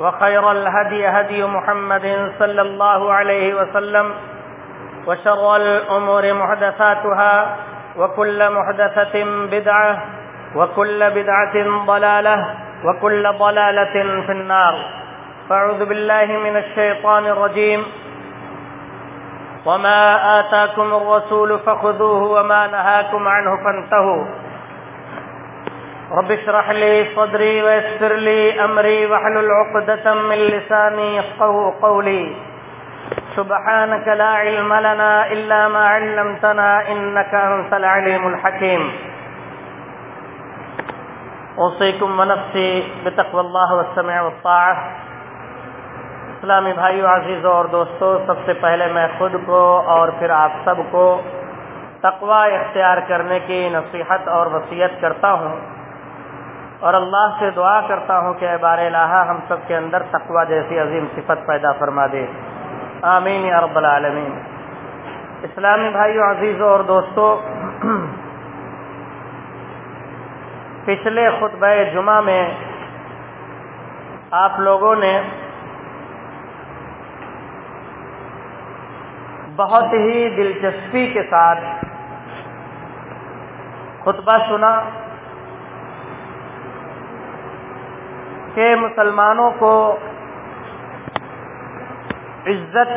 وخير الهدي هدي محمد صلى الله عليه وسلم وشر الأمور محدثاتها وكل محدثة بدعة وكل بدعة ضلالة وكل ضلالة في النار فاعوذ بالله من الشيطان الرجيم وما آتاكم الرسول فخذوه وما نهاكم عنه فانتهوا رب اشرح لي صدري ويسر لي أمري واحلل عقدة من لساني يفقه قولي. سبحانك لا علم لنا إلا ما علمتنا إنك أنت العليم الحكيم. اوصيكم ونفسي بتقوى الله والسمع والطاعة. اسلامی بھائیو عزیزوں اور دوستو، سب سے پہلے میں خود کو اور پھر آپ سب کو تقوی اختیار کرنے کی نصیحت اور وصیت کرتا ہوں۔ اور اللہ سے دعا کرتا ہوں کہ بار الہ ہم سب کے اندر تقوی جیسی عظیم صفت پیدا فرما دے۔ آمین یا رب العالمین۔ اسلامی بھائیو عزیزوں اور دوستو، پچھلے خطبہ جمعہ میں آپ لوگوں نے بہت ہی دلچسپی کے ساتھ خطبہ سنا۔ کہ مسلمانوں کو عزت،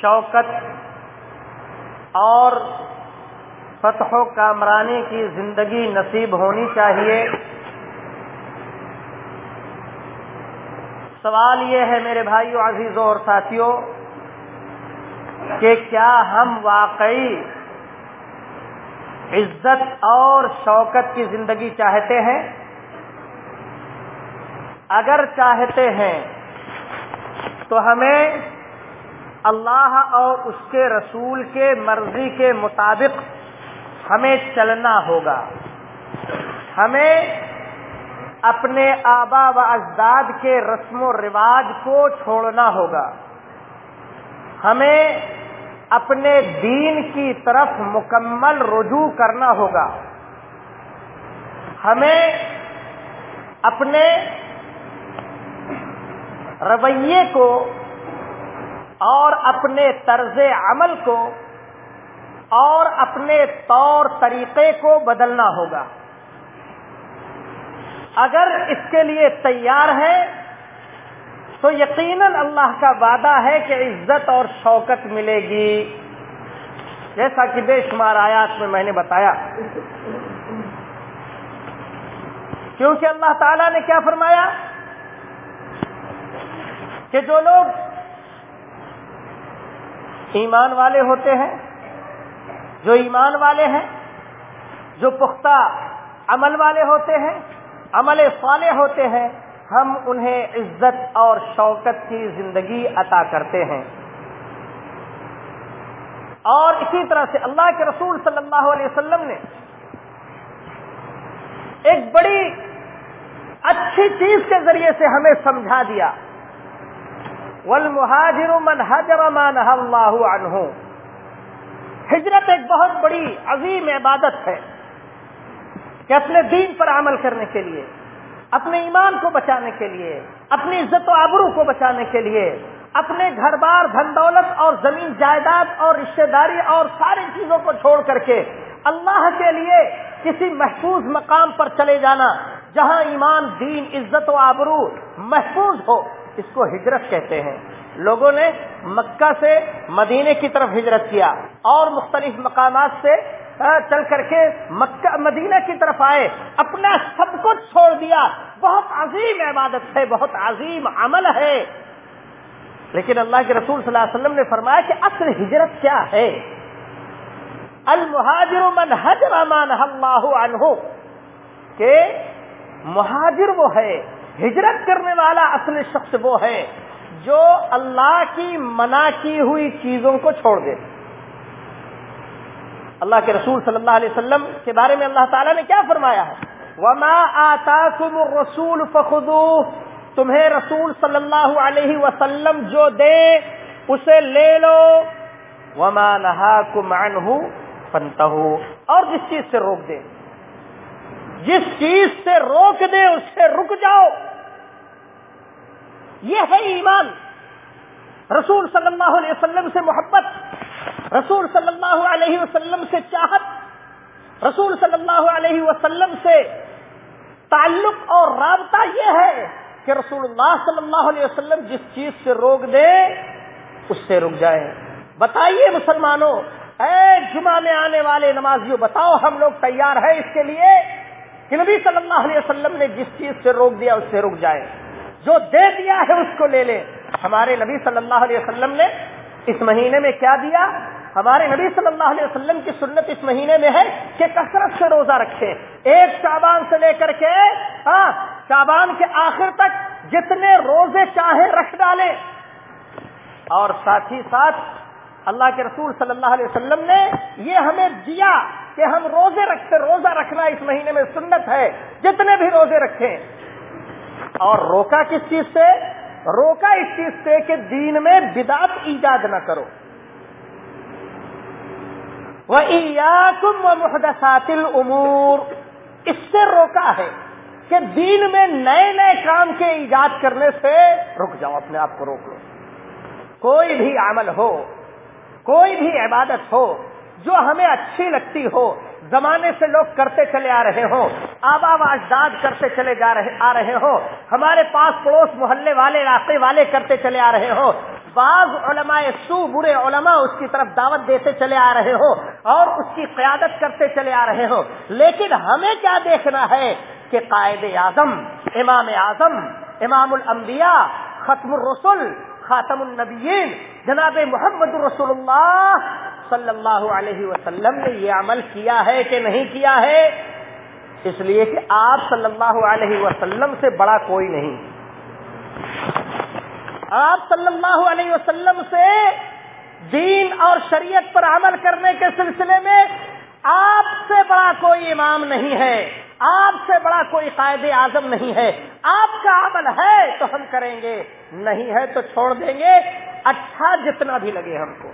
شوکت اور فتح و کامرانی کی زندگی نصیب ہونی چاہیے۔ سوال یہ ہے میرے بھائیو، عزیزوں اور ساتھیوں، کہ کیا ہم واقعی عزت اور شوکت کی زندگی چاہتے ہیں؟ اگر چاہتے ہیں تو ہمیں اللہ اور اس کے رسول کے مرضی کے مطابق ہمیں چلنا ہوگا۔ ہمیں اپنے آبا و اجداد کے رسم و رواج کو چھوڑنا ہوگا۔ ہمیں اپنے دین کی طرف مکمل رجوع کرنا ہوگا۔ ہمیں اپنے رویے کو اور اپنے طرز عمل کو اور اپنے طور طریقے کو بدلنا ہوگا۔ اگر اس کے لیے تیار ہے تو یقیناً اللہ کا وعدہ ہے کہ عزت اور شوکت ملے گی۔ جیسا کہ بے شمار آیات میں میں نے بتایا۔ کیونکہ اللہ تعالیٰ نے کیا فرمایا؟ کہ جو لوگ ایمان والے ہوتے ہیں، جو ایمان والے ہیں، جو پختہ عمل والے ہوتے ہیں، عمل صالح ہوتے ہیں، ہم انہیں عزت اور شوکت کی زندگی عطا کرتے ہیں۔ اور اسی طرح سے اللہ کے رسول صلی اللہ علیہ وسلم نے ایک بڑی اچھی چیز کے ذریعے سے ہمیں سمجھا دیا۔ والمہاجر من حجر ما نہا اللہ عنہ ہجرت ایک بہت بڑی عظیم عبادت ہے کہ اپنے دین پر عمل کرنے کے لیے، اپنے ایمان کو بچانے کے لیے، اپنی عزت و آبرو کو بچانے کے لیے، اپنے گھر بار دھن دولت اور زمین جائیداد اور رشتے داری اور ساری چیزوں کو چھوڑ کر کے اللہ کے لیے کسی محفوظ مقام پر چلے جانا، جہاں ایمان، دین، عزت و آبرو محفوظ ہو۔ اس کو ہجرت کہتے ہیں۔ لوگوں نے مکہ سے مدینے کی طرف ہجرت کیا اور مختلف مقامات سے چل کر کے مکہ، مدینہ کی طرف آئے۔ اپنا سب کچھ چھوڑ دیا۔ بہت عظیم عبادت ہے، بہت عظیم عمل ہے۔ لیکن اللہ کے رسول صلی اللہ علیہ وسلم نے فرمایا کہ اصل ہجرت کیا ہے؟ المہاجر من حجر مان اللہ عنہ، کہ مہاجر وہ ہے۔ ہجرت کرنے والا اصل شخص وہ ہے جو اللہ کی منع کی ہوئی چیزوں کو چھوڑ دے۔ اللہ کے رسول صلی اللہ علیہ وسلم کے بارے میں اللہ تعالیٰ نے کیا فرمایا ہے؟ وما آتاکم الرسول فخذوه۔ تمہیں رسول صلی اللہ علیہ وسلم جو دے، اسے لے لو۔ وما نہاکم عنہ فانتہو اور جس چیز سے روک دے۔ جس چیز سے روک دے اس سے رک جاؤ۔ یہ ہے ایمان۔ رسول صلی اللہ علیہ وسلم سے محبت، رسول صلی اللہ علیہ وسلم سے چاہت، رسول صلی اللہ علیہ وسلم سے تعلق اور رابطہ یہ ہے کہ رسول اللہ صلی اللہ علیہ وسلم جس چیز سے روک دے، اس سے رک جائے بتائیے مسلمانوں، اے جمعہ میں آنے والے نمازیوں، بتاؤ ہم لوگ تیار ہیں اس کے لیے؟ کہ نبی صلی اللہ علیہ وسلم نے جس چیز سے روک دیا اس سے رک جائے۔ جو دے دیا ہے اس کو لے لے۔ ہمارے نبی صلی اللہ علیہ وسلم نے اس مہینے میں کیا دیا؟ ہمارے نبی صلی اللہ علیہ وسلم کی سنت اس مہینے میں ہے کہ کثرت سے روزہ رکھے۔ ایک شابان سے لے کر کے ہاں شابان کے آخر تک جتنے روزے چاہے رکھ ڈالے۔ اور ساتھ ہی ساتھ اللہ کے رسول صلی اللہ علیہ وسلم نے یہ ہمیں دیا۔ کہ ہم روزے رکھتے روزہ رکھنا اس مہینے میں سنت ہے، جتنے بھی روزے رکھیں۔ اور روکا کس چیز سے؟ روکا اس چیز سے کہ دین میں بدات ایجاد نہ کرو۔ وہ محدثات العمور اس سے روکا ہے کہ دین میں نئے نئے کام کے ایجاد کرنے سے رک جاؤ، اپنے آپ کو روک لو۔ کوئی بھی عمل ہو، کوئی بھی عبادت ہو جو ہمیں اچھی لگتی ہو، زمانے سے لوگ کرتے چلے آ رہے ہوں آبا و اجداد کرتے چلے جا رہے آ رہے ہوں، ہمارے پاس پڑوس محلے والے، علاقے والے کرتے چلے آ رہے ہوں، بعض علماء سو برے علماء اس کی طرف دعوت دیتے چلے آ رہے ہو اور اس کی قیادت کرتے چلے آ رہے ہو لیکن ہمیں کیا دیکھنا ہے کہ قائد اعظم، امام اعظم، امام الانبیاء، ختم الرسل، خاتم النبیین، جناب محمد رسول اللہ صلی اللہ علیہ وسلم نے یہ عمل کیا ہے کہ نہیں کیا ہے؟ اس لیے کہ آپ صلی اللہ علیہ وسلم سے بڑا کوئی نہیں۔ آپ صلی اللہ علیہ وسلم سے دین اور شریعت پر عمل کرنے کے سلسلے میں آپ سے بڑا کوئی امام نہیں ہے۔ آپ سے بڑا کوئی قائد اعظم نہیں ہے۔ آپ کا عمل ہے تو ہم کریں گے، نہیں ہے تو چھوڑ دیں گے۔ اچھا جتنا بھی لگے ہم کو۔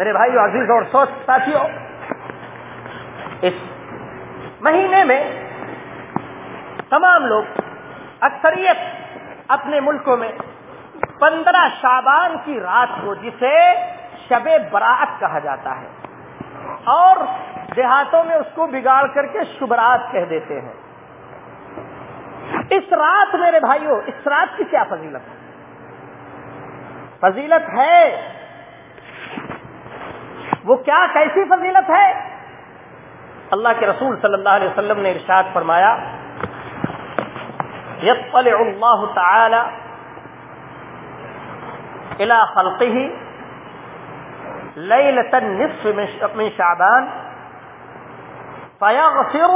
میرے بھائی عزیز اور سوچ ساتھیوں، اس مہینے میں تمام لوگ اکثریت اپنے ملکوں میں پندرہ شابان کی رات کو جسے شب برات کہا جاتا ہے، اور دیہاتوں میں اس کو بگاڑ کر کے شبرات کہہ دیتے ہیں۔ اس رات میرے بھائیوں، اس رات کی کیا فضیلت؟ ہے فضیلت ہے وہ کیا کیسی فضیلت ہے؟ اللہ کے رسول صلی اللہ علیہ وسلم نے ارشاد فرمایا يطلع الله تعالى الى خلقه ليلة النصف من شعبان فيغفر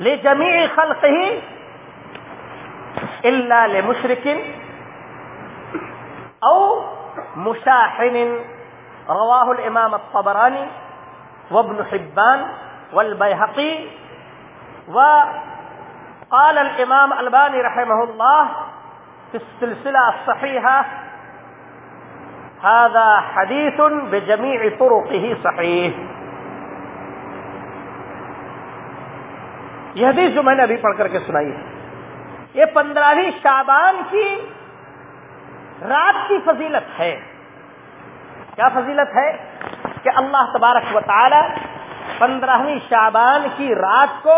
لجميع خلقه الا لمشرك او مشاحن رواه الإمام الطبراني وابن حبان والبيهقي وقال الإمام الباني رحمه الله في السلسلة الصحيحة، هذا حديث بجميع طرقه صحيح. یہ حدیث جو میں نے ابھی پڑھ کر کے سنائی ہے، یہ پندرہویں شابان کی رات کی فضیلت ہے۔ کیا فضیلت ہے؟ کہ اللہ تبارک و تعالی پندرہویں شابان کی رات کو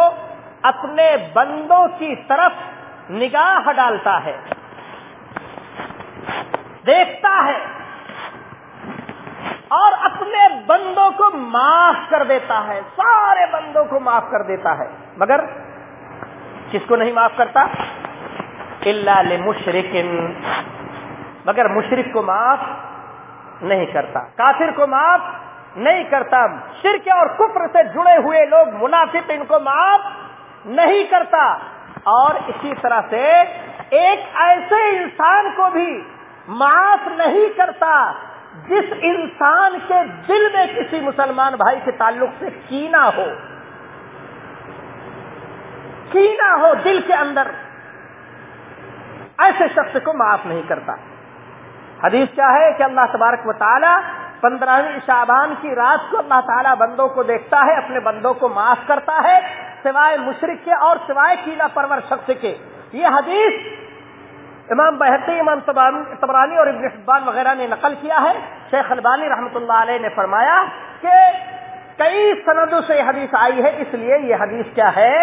اپنے بندوں کی طرف نگاہ ڈالتا ہے۔ دیکھتا ہے اور اپنے بندوں کو معاف کر دیتا ہے۔ سارے بندوں کو معاف کر دیتا ہے۔ مگر کس کو نہیں معاف کرتا؟ اللہ مشرق مگر مشرق کو معاف نہیں کرتا، کافر کو معاف نہیں کرتا۔ شرک اور کفر سے جڑے ہوئے لوگ منافق ان کو معاف نہیں کرتا۔ اور اسی طرح سے ایک ایسے انسان کو بھی معاف نہیں کرتا جس انسان کے دل میں کسی مسلمان بھائی کے تعلق سے کینا ہو۔ کینا ہو دل کے اندر۔ ایسے شخص کو معاف نہیں کرتا۔ حدیث کیا ہے کہ اللہ تبارک و تعالی پندرہویں شعبان کی رات کو اللہ تعالیٰ بندوں کو دیکھتا ہے، اپنے بندوں کو معاف کرتا ہے، سوائے مشرق کے اور سوائے کیلا پرور شخص کے۔ یہ حدیث امام بحقی امام تبرانی اور ابن حبان وغیرہ نے نقل کیا ہے۔ شیخ البانی رحمۃ اللہ علیہ نے فرمایا کہ کئی سندوں سے یہ حدیث آئی ہے، اس لیے یہ حدیث کیا ہے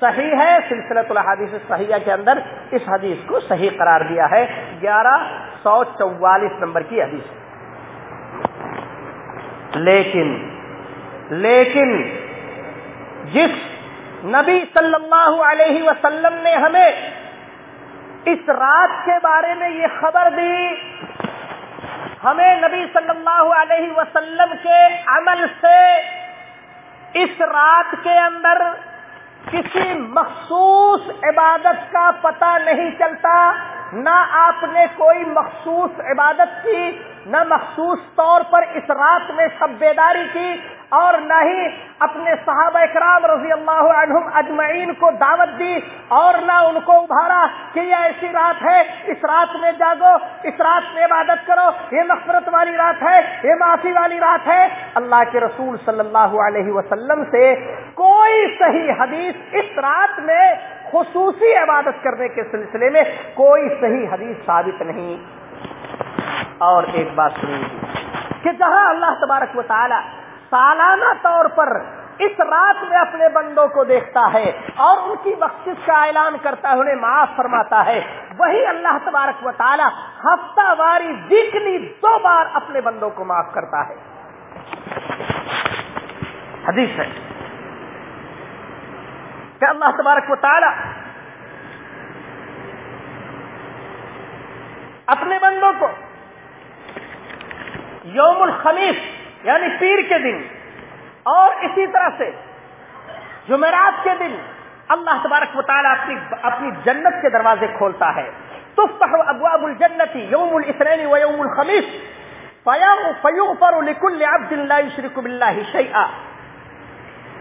صحیح ہے، سلسلۃ الحادیث صحیحہ کے اندر اس حدیث کو صحیح قرار دیا ہے۔ گیارہ سو چوالیس نمبر کی حدیث لیکن لیکن جس نبی صلی اللہ علیہ وسلم نے ہمیں اس رات کے بارے میں یہ خبر دی، ہمیں نبی صلی اللہ علیہ وسلم کے عمل سے اس رات کے اندر کسی مخصوص عبادت کا پتہ نہیں چلتا۔ نہ آپ نے کوئی مخصوص عبادت کی، نہ مخصوص طور پر اس رات میں سب بیداری کی اور نہ ہی اپنے صحابہ اکرام رضی اللہ عنہم اجمعین کو دعوت دی اور نہ ان کو ابھارا کہ یہ ایسی رات ہے، اس رات میں جاگو، اس رات میں عبادت کرو، یہ نفرت والی رات ہے، یہ معافی والی رات ہے۔ اللہ کے رسول صلی اللہ علیہ وسلم سے کوئی صحیح حدیث اس رات میں خصوصی عبادت کرنے کے سلسلے میں کوئی صحیح حدیث ثابت نہیں۔ اور ایک بات سنیں کہ جہاں اللہ تبارک و تعالی سالانہ طور پر اس رات میں اپنے بندوں کو دیکھتا ہے اور ان کی بخشش کا اعلان کرتا ہے، انہیں معاف فرماتا ہے، وہی اللہ تبارک و تعالی ہفتہ واری ویکلی دو بار اپنے بندوں کو معاف کرتا ہے۔ حدیث ہے۔ کہ اللہ تبارک و تعالی۔ اپنے بندوں کو یوم الخمیس یعنی پیر کے دن، اور اسی طرح سے جمعرات کے دن، اللہ تبارک و تعالیٰ اپنی اپنی جنت کے دروازے کھولتا ہے۔ تفتح ابواب الجنتی یوم الاثنین و یوم الخمیس۔ فیغفر لکل عبد لا یشرک باللہ شیئا۔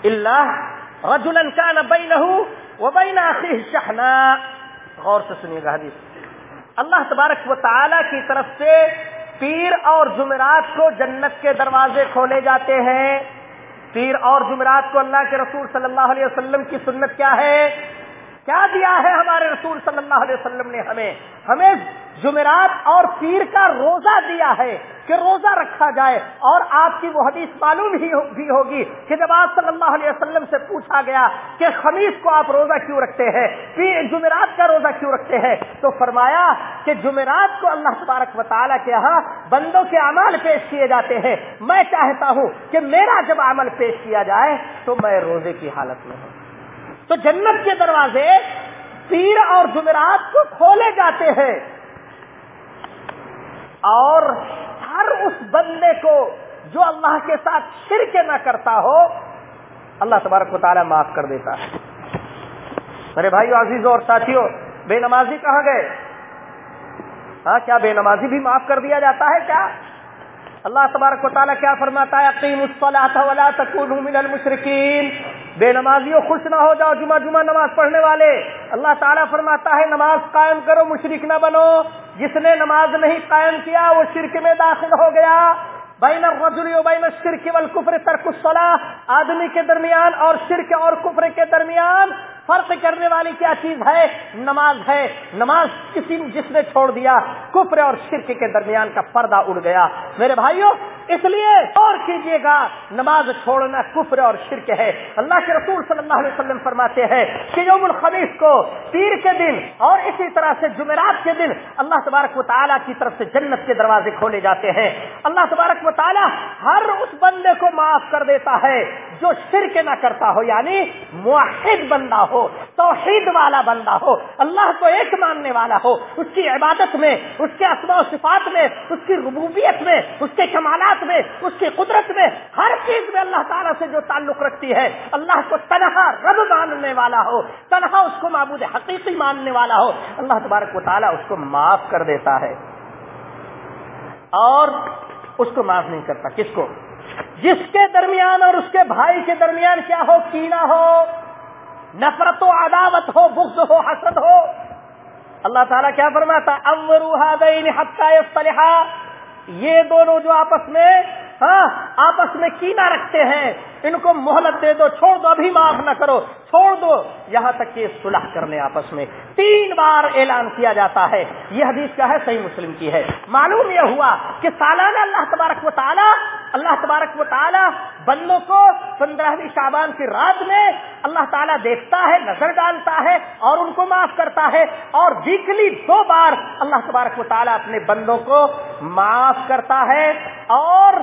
اللہ رجلا كان بينه وبين اخيه شحناء. غور سے سنیے گا حدیث. اللہ تبارک و تعالی کی طرف سے پیر اور جمعرات کو جنت کے دروازے کھولے جاتے ہیں. پیر اور جمعرات کو اللہ کے رسول صلی اللہ علیہ وسلم کی سنت کیا ہے؟ کیا دیا ہے ہمارے رسول صلی اللہ علیہ وسلم نے ہمیں؟ ہمیں جمعرات اور پیر کا روزہ دیا ہے کہ روزہ رکھا جائے اور آپ کی وہ حدیث معلوم ہی بھی ہوگی کہ جب آپ صلی اللہ علیہ وسلم سے پوچھا گیا کہ خمیس کو آپ روزہ کیوں رکھتے ہیں جمعرات کا روزہ کیوں رکھتے ہیں؟ تو فرمایا کہ جمعرات کو اللہ تبارک و تعالیٰ کے یہاں بندوں کے عمل پیش کیے جاتے ہیں۔ میں چاہتا ہوں کہ میرا جب عمل پیش کیا جائے تو میں روزے کی حالت میں ہوں۔ تو جنت کے دروازے پیر اور جمعرات کو کھولے جاتے ہیں۔ اور ہر اس بندے کو جو اللہ کے ساتھ شرک نہ کرتا ہو، اللہ تبارک و تعالیٰ معاف کر دیتا ہے۔ میرے بھائی عزیزوں اور ساتھیوں بے نمازی کہاں گئے؟ ہاں کیا بے نمازی بھی معاف کر دیا جاتا ہے کیا؟ اللہ تبارک و تعالیٰ کیا فرماتا ہے؟ عقیم ولا من المشرقین بے نمازیوں خوش نہ ہو جاؤ جمعہ جمعہ نماز پڑھنے والے۔ اللہ تعالیٰ فرماتا ہے، نماز قائم کرو مشرق نہ بنو۔ جس نے نماز نہیں قائم کیا، وہ شرک میں داخل ہو گیا۔ بین الرجل و بین الشرک والکفر ترک الصلاح آدمی کے درمیان اور شرک اور کفر کے درمیان فرق کرنے والی کیا چیز ہے؟ نماز ہے۔ نماز کسی جس نے چھوڑ دیا، کفر اور شرک کے درمیان کا پردہ اڑ گیا۔ میرے بھائیوں اس لیے اور کیجیے گا، نماز چھوڑنا کفر اور شرک ہے۔ اللہ کے رسول صلی اللہ علیہ وسلم فرماتے ہیں کہ یوم الخمیس کو پیر کے دن اور اسی طرح سے جمعرات کے دن اللہ تبارک و تعالیٰ کی طرف سے جنت کے دروازے کھولے جاتے ہیں۔ اللہ تبارک و تعالیٰ ہر اس بندے کو معاف کر دیتا ہے جو شرک نہ کرتا ہو یعنی معاہد بندہ ہو، توحید والا بندہ ہو، اللہ کو ایک ماننے والا ہو۔ اس کی عبادت میں، اس کے اسماء و صفات میں، اس کی ربوبیت میں، اس کے کمالات میں، اس کی قدرت میں، ہر چیز میں اللہ تعالیٰ سے جو تعلق رکھتی ہے، اللہ کو تنہا رب ماننے والا ہو، تنہا اس کو معبود حقیقی ماننے والا ہو، اللہ تبارک و تعالیٰ اس کو معاف کر دیتا ہے۔ اور اس کو معاف نہیں کرتا۔ کس کو؟ جس کے درمیان اور اس کے بھائی کے درمیان کیا ہو؟ کینا ہو، نفرت و عداوت ہو، بغض ہو، حسد ہو۔ اللہ تعالیٰ کیا فرماتا امروہ دین حقہ یہ دونوں جو آپس میں ہاں آپس میں کینا رکھتے ہیں، ان کو مہلت دے دو، چھوڑ دو، ابھی معاف نہ کرو۔ چھوڑ دو۔ یہاں تک کہ صلح کر لیں آپس میں تین بار اعلان کیا جاتا ہے۔ یہ حدیث کیا ہے؟ صحیح مسلم کی ہے۔ معلوم یہ ہوا کہ سالانہ اللہ تبارک و تعالیٰ، اللہ تبارک و تعالیٰ بندوں کو پندرہویں شابان کی رات میں اللہ تعالیٰ دیکھتا ہے، نظر ڈالتا ہے اور ان کو معاف کرتا ہے۔ اور ویکلی دو بار اللہ تبارک و تعالیٰ اپنے بندوں کو معاف کرتا ہے اور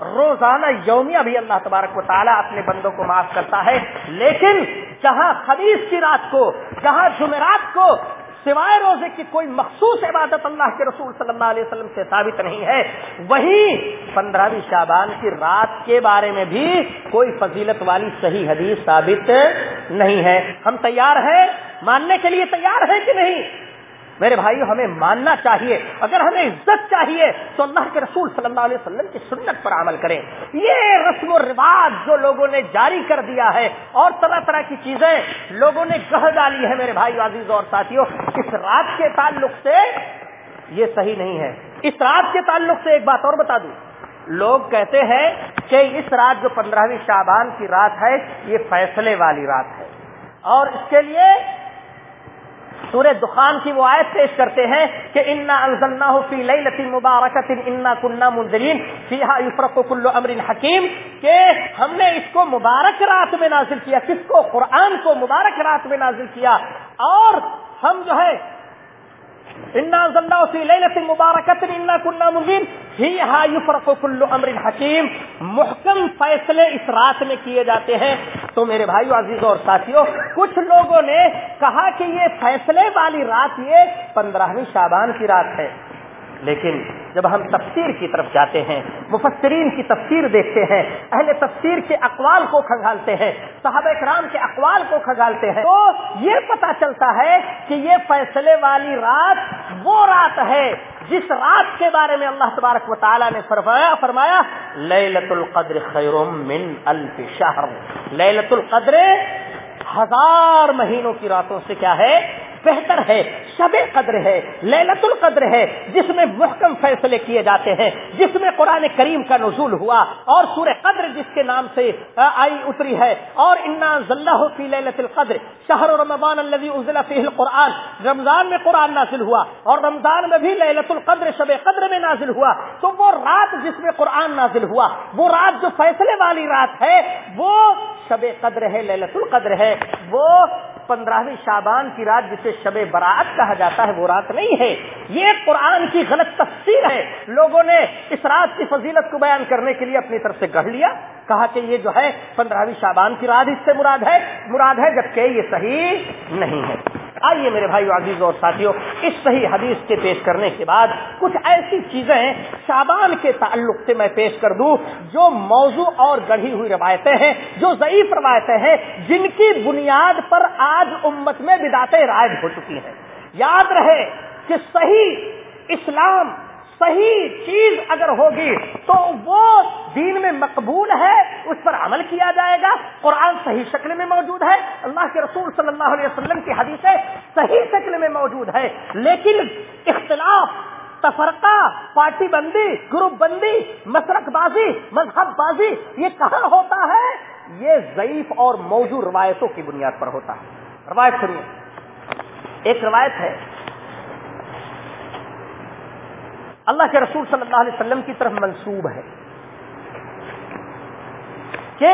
روزانہ یومیہ بھی اللہ تبارک و تعالیٰ اپنے بندوں کو معاف کرتا ہے۔ لیکن جہاں خبیص کی رات کو، جہاں جمعرات کو سوائے روزے کی کوئی مخصوص عبادت اللہ کے رسول صلی اللہ علیہ وسلم سے ثابت نہیں ہے وہیں پندرہویں شابان کی رات کے بارے میں بھی کوئی فضیلت والی صحیح حدیث ثابت نہیں ہے۔ ہم تیار ہیں؟ ماننے کے لیے تیار ہیں کہ نہیں؟ میرے بھائی، ہمیں ماننا چاہیے۔ اگر ہمیں عزت چاہیے، تو اللہ کے رسول صلی اللہ علیہ وسلم کی سنت پر عمل کریں۔ یہ رسم و رواج جو لوگوں نے جاری کر دیا ہے، اور طرح طرح کی چیزیں لوگوں نے کہہ ڈالی ہے میرے بھائی عزیز اور ساتھیوں، اس رات کے تعلق سے یہ صحیح نہیں ہے۔ اس رات کے تعلق سے ایک بات اور بتا دوں۔ لوگ کہتے ہیں کہ اس رات جو پندرہویں شعبان کی رات ہے، یہ فیصلے والی رات ہے۔ اور اس کے لیے سورہ دخان کی وہ آیت پیش کرتے ہیں کہ انا انزلنا فی لیلۃ مبارکۃ انا كنا منذرین فیها یفرق کل امر حکیم کہ ہم نے اس کو مبارک رات میں نازل کیا، کس کو؟ قرآن کو مبارک رات میں نازل کیا اور ہم جو ہے مبارکت كل امر حکیم محکم فیصلے اس رات میں کیے جاتے ہیں۔ تو میرے بھائیو، عزیز اور ساتھیوں کچھ لوگوں نے کہا کہ یہ فیصلے والی رات یہ پندرہویں شابان کی رات ہے۔ لیکن جب ہم تفسیر کی طرف جاتے ہیں، مفسرین کی تفسیر دیکھتے ہیں، اہل تفسیر کے اقوال کو کھنگالتے ہیں، صحابہ کرام کے اقوال کو کھنگالتے ہیں، تو یہ پتا چلتا ہے کہ یہ فیصلے والی رات وہ رات ہے جس رات کے بارے میں اللہ تبارک و تعالیٰ نے فرمایا فرمایا لت القدر خیر من الف شہر۔ لت القدر ہزار مہینوں کی راتوں سے کیا ہے؟ بہتر ہے، شب قدر ہے للت القدر ہے، جس میں محکم فیصلے کیے جاتے ہیں، جس میں قرآن کریم کا نزول ہوا اور سورہ قدر جس کے نام سے آئی اتری ہے۔ اور انا ذلہ فی للت القدر۔ شہر رمضان الذي انزل فيه القرآن۔ رمضان میں قرآن نازل ہوا اور رمضان میں بھی للت القدر، شب قدر میں نازل ہوا۔ تو وہ رات جس میں قرآن نازل ہوا، وہ رات جو فیصلے والی رات ہے، وہ شب قدر ہے للت القدر ہے۔ وہ پندرہویں شابان کی رات جسے شب برات کہا جاتا ہے، وہ رات نہیں ہے۔ یہ قرآن کی غلط تفسیر ہے۔ لوگوں نے اس رات کی فضیلت کو بیان کرنے کے لیے اپنی طرف سے گڑھ لیا۔ کہا کہ یہ جو ہے پندرہویں شابان کی رات اس سے مراد ہے مراد ہے جبکہ یہ صحیح نہیں ہے۔ آئیے میرے بھائی عزیز اور ساتھیوں، اس صحیح حدیث کے پیش کرنے کے بعد کچھ ایسی چیزیں شابان کے تعلق سے میں پیش کر دوں جو موضوع اور گڑھی ہوئی روایتیں ہیں، جو ضعیف روایتیں ہیں، جن کی بنیاد پر آج امت میں بداتے رائج ہو چکی ہیں۔ یاد رہے کہ صحیح اسلام صحیح چیز اگر ہوگی تو وہ دین میں مقبول ہے، اس پر عمل کیا جائے گا۔ قرآن صحیح شکل میں موجود ہے۔ اللہ کے رسول صلی اللہ علیہ وسلم کی حدیثیں صحیح شکل میں موجود ہے لیکن اختلاف، تفرقہ، پارٹی بندی، گروپ بندی مسرک بازی، مذہب بازی، یہ کہاں ہوتا ہے؟ یہ ضعیف اور موجود روایتوں کی بنیاد پر ہوتا ہے۔ روایت سنیے۔ ایک روایت ہے۔ اللہ کے رسول صلی اللہ علیہ وسلم کی طرف منسوب ہے کہ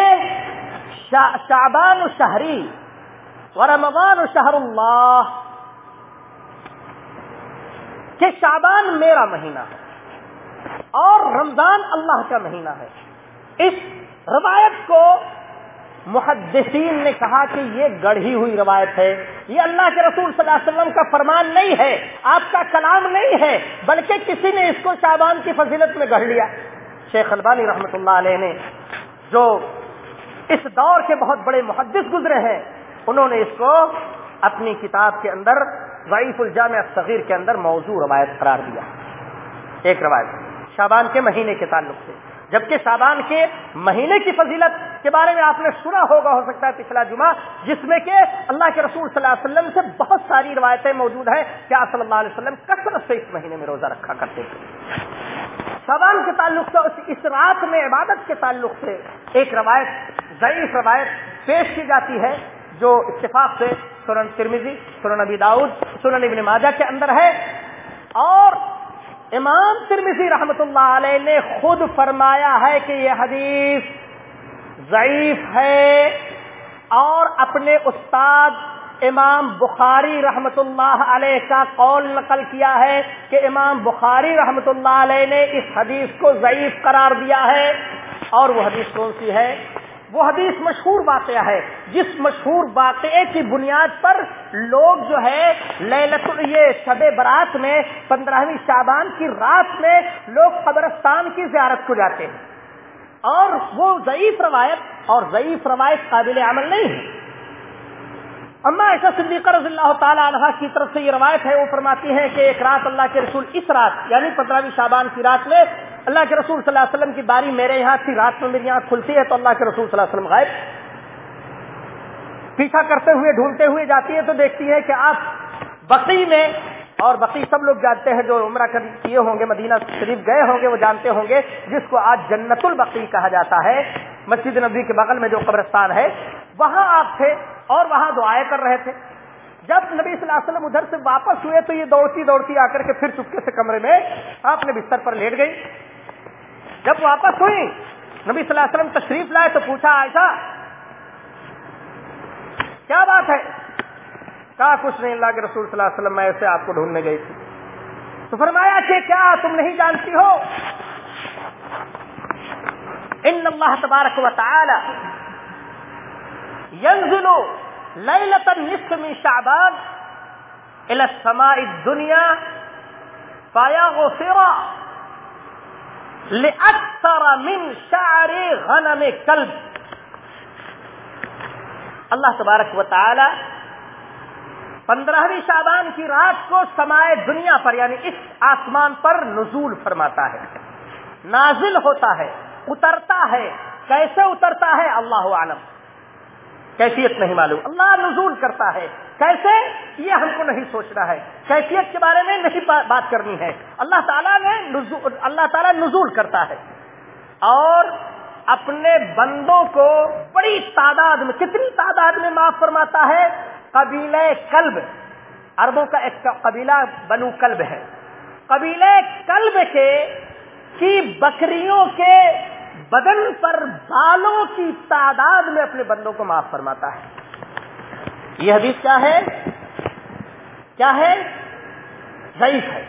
شعبان شہری و رمضان شہر اللہ کہ شعبان میرا مہینہ ہے اور رمضان اللہ کا مہینہ ہے اس روایت کو محدثین نے کہا کہ یہ گڑھی ہوئی روایت ہے۔ یہ اللہ کے رسول صلی اللہ علیہ وسلم کا فرمان نہیں ہے، آپ کا کلام نہیں ہے، بلکہ کسی نے اس کو شابان کی فضیلت میں گڑھ لیا۔ شیخ البانی رحمۃ اللہ علیہ نے جو اس دور کے بہت بڑے محدث گزرے ہیں، انہوں نے اس کو اپنی کتاب کے اندر ضعیف الجامع صغیر کے اندر موضوع روایت قرار دیا۔ ایک روایت، شابان کے مہینے کے تعلق سے۔ جبکہ شابان کے مہینے کی فضیلت کے بارے میں آپ نے سنا ہوگا، ہو سکتا ہے پچھلا جمعہ، جس میں کہ اللہ کے رسول صلی اللہ علیہ وسلم سے بہت ساری روایتیں موجود ہیں کہ آپ صلی اللہ علیہ وسلم کثرت سے اس مہینے میں روزہ رکھا کرتے تھے۔ شابان کے تعلق سے، اس رات میں عبادت کے تعلق سے ایک روایت، ضعیف روایت پیش کی جاتی ہے، جو اتفاق سے سورن ترمیزی سورن ابی داؤد سورن ابن ماجہ کے اندر ہے۔ اور امام ترمیزی رحمت اللہ علیہ نے خود فرمایا ہے کہ یہ حدیث ضعیف ہے اور اپنے استاد امام بخاری رحمت اللہ علیہ کا قول نقل کیا ہے کہ امام بخاری رحمت اللہ علیہ نے اس حدیث کو ضعیف قرار دیا ہے اور وہ حدیث کون سی ہے؟ وہ حدیث مشہور واقعہ ہے، جس مشہور واقعے کی بنیاد پر لوگ جو ہے للت یہ شب برات میں، پندرہویں شابان کی رات میں لوگ قبرستان کی زیارت کو جاتے ہیں۔ اور وہ ضعیف روایت، اور ضعیف روایت قابل عمل نہیں ہے۔ اما ایسا صدیقہ رضی اللہ تعالی عنہ کی طرف سے یہ روایت ہے، وہ فرماتی ہے کہ ایک رات اللہ کے رسول اس رات یعنی پندرہویں شابان کی رات میں اللہ کے رسول صلی اللہ علیہ وسلم کی باری میرے یہاں تھی، رات میں میری آنکھ کھلتی ہے تو اللہ کے رسول صلی اللہ علیہ وسلم غائب۔ پیچھا کرتے ہوئے، ڈھونڈتے ہوئے جاتی ہے تو دیکھتی ہے کہ آپ بقی میں، اور بقی سب لوگ جانتے ہیں جو عمرہ کیے ہوں گے، مدینہ شریف گئے ہوں گے، وہ جانتے ہوں گے، جس کو آج جنت البقی کہا جاتا ہے، مسجد نبی کے بغل میں جو قبرستان ہے، وہاں آپ تھے اور وہاں دعائیں کر رہے تھے۔ جب نبی صلی اللہ علیہ وسلم ادھر سے واپس ہوئے تو یہ دوڑتی دوڑتی آ کر کے پھر چپکے سے کمرے میں آپ نے بستر پر لیٹ گئی۔ جب واپس ہوئی، نبی صلی اللہ علیہ وسلم تشریف لائے تو پوچھا عائشہ، کیا بات ہے؟ کہا، کچھ نہیں، اللہ کے رسول صلی اللہ علیہ وسلم، میں ایسے آپ کو ڈھونڈنے گئی تھی۔ تو فرمایا، کہ کیا تم نہیں جانتی ہو؟ ان اللہ تبارک و تعالی ينزل ليلة النصف من شعبان الى السماء الدنيا فيغفر من شعر غنم قلب اللہ تبارک و تعالی پندرہویں شابان کی رات کو سمائے دنیا پر یعنی اس آسمان پر نزول فرماتا ہے۔ نازل ہوتا ہے، اترتا ہے، کیسے اترتا ہے؟ اللہ عالم کیفیت نہیں معلوم۔ اللہ نزول کرتا ہے۔ کیسے؟ یہ ہم کو نہیں سوچنا ہے۔ کیفیت کے بارے میں نہیں بات کرنی ہے۔ اللہ تعالیٰ نے نزول اللہ تعالیٰ نزول کرتا ہے۔ اور اپنے بندوں کو بڑی تعداد میں کتنی تعداد میں معاف فرماتا ہے؟ قبیل کلب۔ اربوں کا ایک قبیلہ بنو کلب ہے۔ قبیل کلب کے کی بکریوں کے بدن پر بالوں کی تعداد میں اپنے بندوں کو معاف فرماتا ہے۔ یہ حدیث کیا ہے؟ کیا ہے؟ ضعیف ہے۔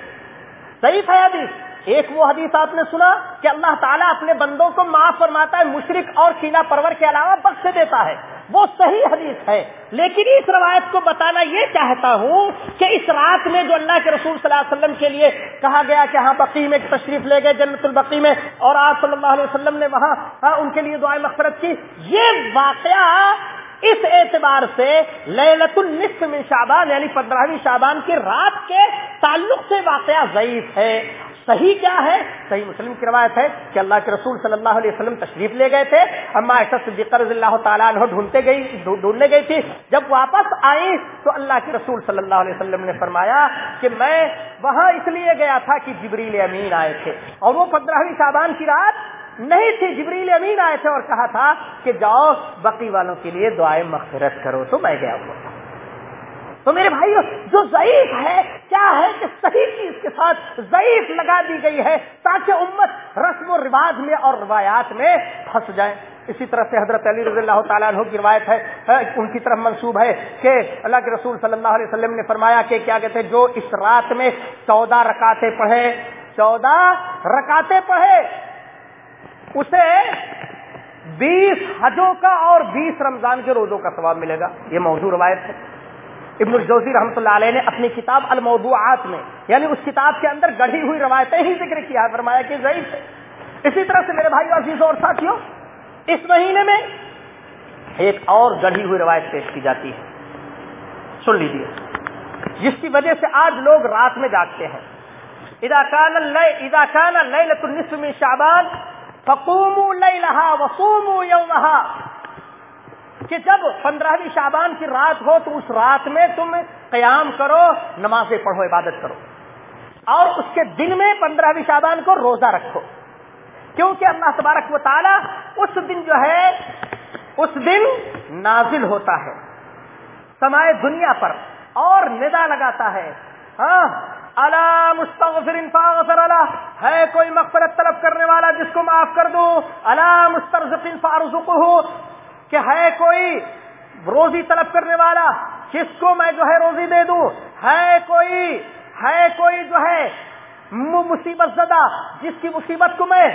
ضعیف ہے حدیث۔ ایک وہ حدیث آپ نے سنا کہ اللہ تعالیٰ اپنے بندوں کو معاف فرماتا ہے مشرق اور کینا پرور کے علاوہ بخش دیتا ہے۔ وہ صحیح حدیث ہے۔ لیکن اس روایت کو بتانا یہ چاہتا ہوں کہ اس رات میں جو اللہ کے رسول صلی اللہ علیہ وسلم کے لیے کہا گیا کہ ہاں بقی میں تشریف لے گئے، جنت البقی میں، اور آپ صلی اللہ علیہ وسلم نے وہاں ہاں، ان کے لیے دعائیں مغفرت کی۔ یہ واقعہ اس اعتبار سے للت النصف من شعبان یعنی پندرہویں شعبان کی رات کے تعلق سے واقعہ ضعیف ہے۔ صحیح کیا ہے؟ صحیح مسلم کی روایت ہے کہ اللہ کے رسول صلی اللہ علیہ وسلم تشریف لے گئے تھے۔ اما ایسا صدیقہ رضی اللہ تعالیٰ عنہ ڈھونڈتے گئی ڈھونڈنے گئی تھی۔ جب واپس آئی تو اللہ کے رسول صلی اللہ علیہ وسلم نے فرمایا کہ میں وہاں اس لیے گیا تھا کہ جبریل امین آئے تھے۔ اور وہ پندرہویں شابان کی رات نہیں تھی، جبریل امین آئے تھے اور کہا تھا کہ جاؤ بقی والوں کے لیے دعائیں مغفرت کرو۔ تو میں گیا ہوا تو میرے بھائی جو ضعیف ہے، کیا ہے کہ صحیح چیز کے ساتھ ضعیف لگا دی گئی ہے تاکہ امت رسم و رواج میں اور روایات میں پھنس جائے؟ اسی طرح سے حضرت علی رضی اللہ تعالیٰ عنہ کی روایت ہے، ان کی طرف منسوب ہے کہ اللہ کے رسول صلی اللہ علیہ وسلم نے فرمایا کہ کیا کہتے ہیں، جو اس رات میں چودہ رکاتے پڑھے، چودہ رکاتے پڑھے، اسے بیس حجوں کا اور بیس رمضان کے روزوں کا ثواب ملے گا۔ یہ موضوع روایت ہے۔ ابن الجوزی رحمۃ اللہ علیہ نے اپنی کتاب الموضوعات میں یعنی اس کتاب کے اندر گڑھی ہوئی روایتیں ہی ذکر کیا فرمایا کہ ضعیف ہے۔ اسی طرح سے میرے بھائی عزیزوں اور ساتھیوں، اس مہینے میں ایک اور گڑھی ہوئی روایت پیش کی جاتی ہے۔ سن لیجیے جس کی وجہ سے آج لوگ رات میں جاگتے ہیں۔ اداکان اداکان لت النصف شابان فقوم لئی لہا وسوم یومہا۔ کہ جب پندرہویں شابان کی رات ہو تو اس رات میں تم قیام کرو، نمازیں پڑھو، عبادت کرو۔ اور اس کے دن میں پندرہویں شابان کو روزہ رکھو۔ کیونکہ اللہ تبارک و تعالی اس دن جو ہے، اس دن نازل ہوتا ہے۔ سمائے دنیا پر اور ندا لگاتا ہے۔ ہاں مستغفر فاغفر اللہ ہے کوئی مغفرت طلب کرنے والا جس کو معاف کر دوں اللہ مسترزقین فارزقہ کہ ہے کوئی روزی طلب کرنے والا؟ جس کو میں جو ہے روزی دے دوں؟ ہے کوئی ہے کوئی جو ہے مصیبت زدہ، جس کی مصیبت کو میں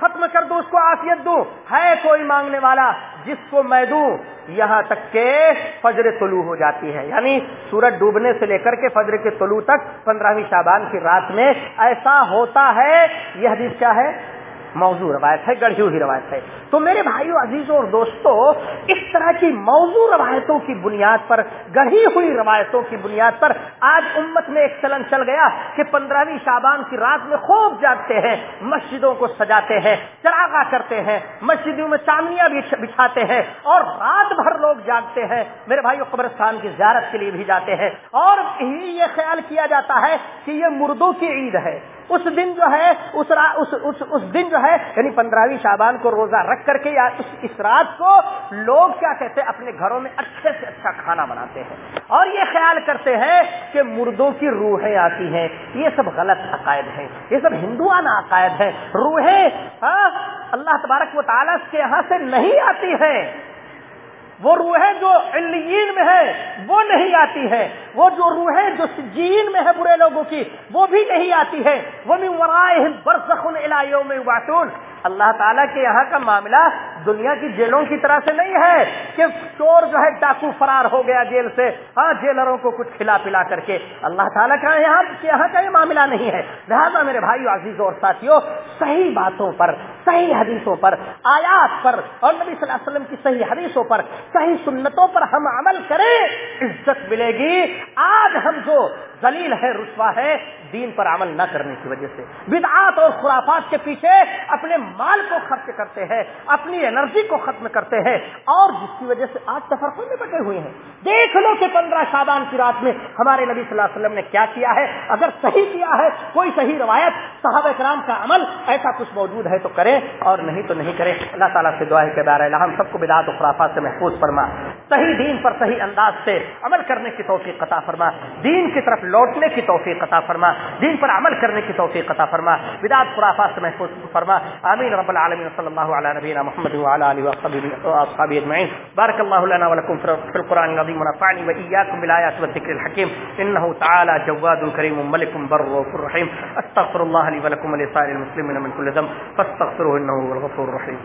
ختم کر دوں، اس کو آفیت دوں؟ ہے کوئی مانگنے والا جس کو میں دوں؟ یہاں تک کہ فجر طلوع ہو جاتی ہے۔ یعنی سورج ڈوبنے سے لے کر کے فجر کے طلوع تک، پندرہویں شابان کی رات میں ایسا ہوتا ہے۔ یہ حدیث کیا ہے؟ موضوع روایت ہے، گڑھی ہوئی روایت ہے۔ تو میرے بھائیو، عزیزوں اور دوستوں اس طرح کی موضوع روایتوں کی بنیاد پر، گڑھی ہوئی روایتوں کی بنیاد پر آج امت میں ایک چلن چل گیا کہ پندرہویں شابان کی رات میں خوب جاگتے ہیں، مسجدوں کو سجاتے ہیں چراغا کرتے ہیں، مسجدوں میں چاندیاں بچھاتے ہیں اور رات بھر لوگ جاگتے ہیں۔ میرے بھائی قبرستان کی زیارت کے لیے بھی جاتے ہیں۔ اور یہ خیال کیا جاتا ہے کہ یہ مردوں کی عید ہے۔ اس دن جو ہے اس, اس, اس, اس دن جو ہے یعنی پندرہویں شابان کو روزہ رکھ کر کے یا اس, اس رات کو لوگ کیا کہتے ہیں اپنے گھروں میں اچھے سے اچھا کھانا بناتے ہیں۔ اور یہ خیال کرتے ہیں کہ مردوں کی روحیں آتی ہیں۔ یہ سب غلط عقائد ہیں۔ یہ سب ہندوانہ عقائد ہیں۔ روحیں ہاں اللہ تبارک و تعالیٰ کے یہاں سے نہیں آتی ہیں۔ وہ روحیں جو علیین میں ہے وہ نہیں آتی ہے وہ جو روحیں جو سجین میں ہے برے لوگوں کی، وہ بھی نہیں آتی ہے وہ بھی ورائے برسخن الایوں میں اللہ تعالیٰ کے یہاں کا معاملہ دنیا کی جیلوں کی طرح سے نہیں ہے کہ چور جو ہے ڈاکو فرار ہو گیا جیل سے۔ ہاں جیلروں کو کچھ کھلا پلا کر کے۔ اللہ تعالیٰ کا یہاں یہاں کا یہ معاملہ نہیں ہے۔ لہٰذا میرے بھائی عزیز اور ساتھیوں، صحیح باتوں پر، صحیح حدیثوں پر، آیات پر اور نبی صلی اللہ علیہ وسلم کی صحیح حدیثوں پر، صحیح سنتوں پر ہم عمل کریں، عزت ملے گی۔ آج ہم جو ذلیل ہے رسوا ہے دین پر عمل نہ کرنے کی وجہ سے۔ بدعات اور خرافات کے پیچھے اپنے مال کو خرچ کرتے ہیں، اپنی انرجی کو ختم کرتے ہیں اور جس کی وجہ سے آج تفرقوں میں بٹے ہوئے ہیں۔ دیکھ لو کہ پندرہ شابان کی رات میں ہمارے نبی صلی اللہ علیہ وسلم نے کیا کیا ہے۔ اگر صحیح کیا ہے، کوئی صحیح روایت، صحابہ کرام کا عمل ایسا کچھ موجود ہے تو کریں اور نہیں تو نہیں کریں۔ اللہ تعالیٰ سے دعا کے بارے ہم سب کو بدعات و خرافات سے محفوظ فرما۔ صحیح دین پر صحیح انداز سے عمل کرنے کی توفیق قطع فرما۔ دین کی طرف لوٹنے کی توفیق قطع فرما۔ دین پر عمل کرنے کی توفیق قطع فرما۔ بدعات خرافات سے محفوظ فرما۔ آمین، رب العالمین صلی اللہ علیہ نبینا محمد وعلى اله وصحبه واصحابه اجمعين بارك الله لنا ولكم في القران العظيم ونفعني واياكم بالايات والذكر الحكيم انه تعالى جواد كريم ملك بر رحيم استغفر الله لي ولكم ولسائر المسلمين من كل ذنب، فاستغفروه انه هو الغفور الرحيم